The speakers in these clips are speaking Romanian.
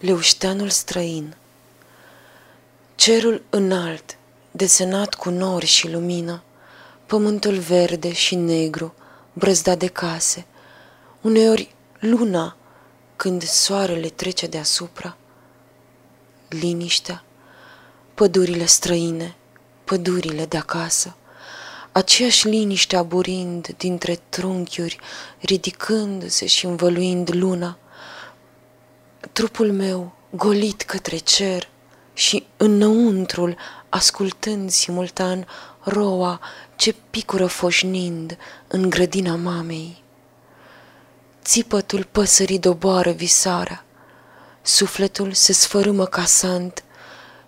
Leușteanul străin Cerul înalt, desenat cu nori și lumină, Pământul verde și negru, brăzdat de case, Uneori luna, când soarele trece deasupra, Liniștea, pădurile străine, pădurile de acasă, Aceeași liniște aburind dintre trunchiuri, ridicându-se și învăluind luna, trupul meu golit către cer și înăuntrul ascultând simultan roa ce picură foșnind în grădina mamei. Țipătul păsării doboară visarea, sufletul se sfărâmă casant,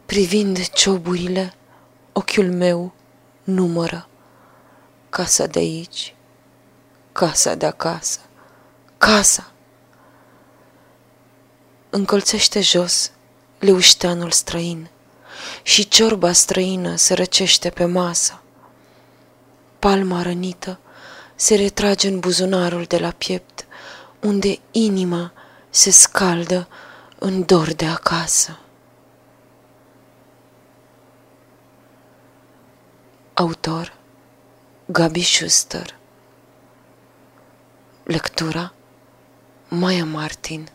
privind cioburile, ochiul meu numără. Casa de aici, casa de acasă, casa încolțește jos leușteanul străin și ciorba străină se răcește pe masă. Palma rănită se retrage în buzunarul de la piept, unde inima se scaldă în dor de acasă. Autor Gabi Schuster Lectura Maya Martin